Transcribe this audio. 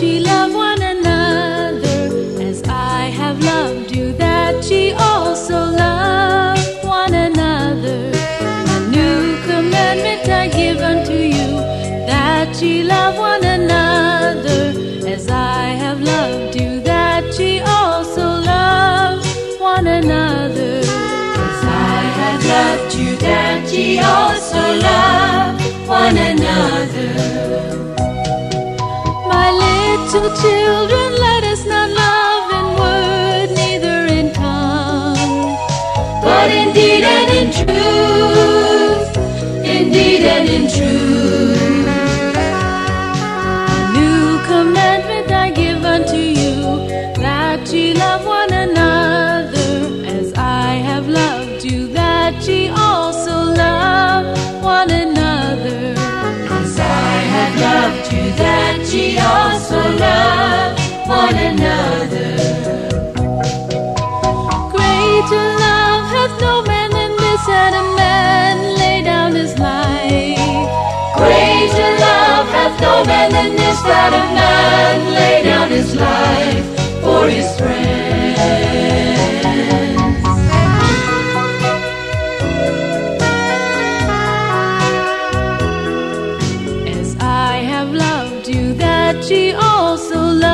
ye love one another as I have loved you, that ye also love one another. A new commandment I give unto you, that ye love one another as I have loved you, that ye also love one another. As I have loved you, that ye also love one another. Little children, let us not love in word, neither in tongue. But in deed and in truth, in deed and in truth. A new commandment I give unto you, that ye love one another, as I have loved you, that ye also love one another. As I have loved you, that ye one another. Greater love hath no man than this, that a man lay down his life. Greater love hath no man than this, that a man lay down his life she also loves